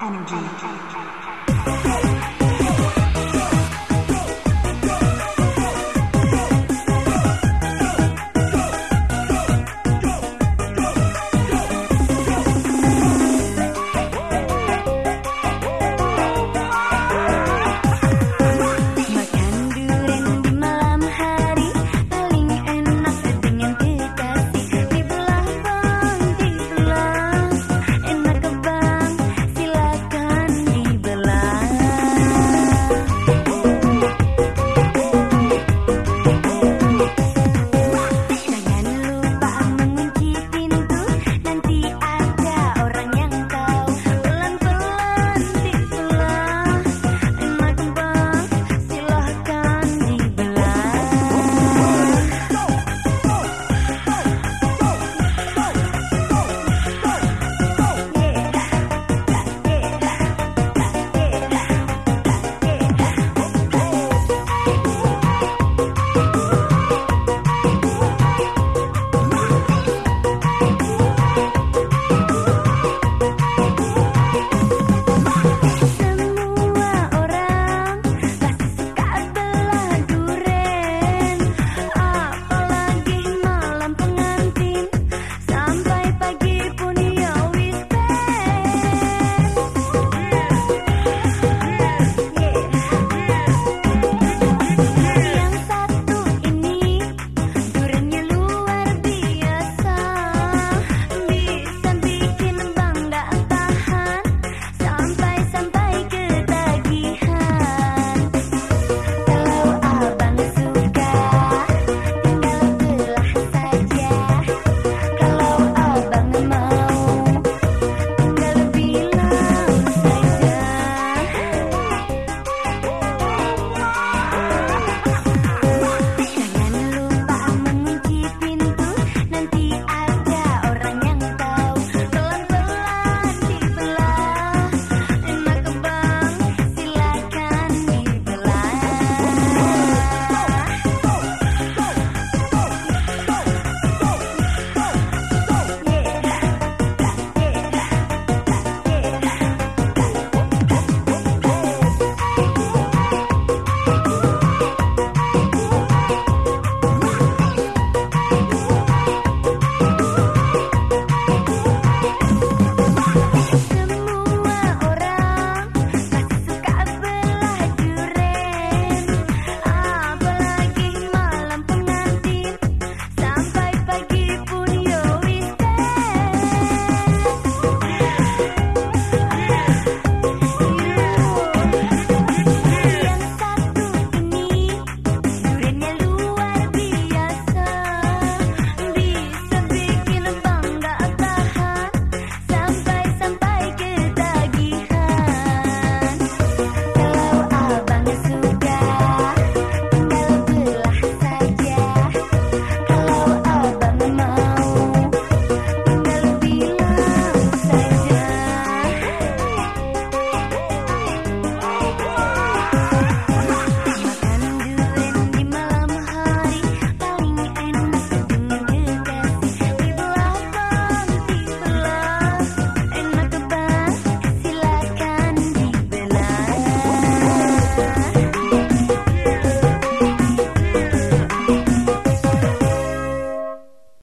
energy.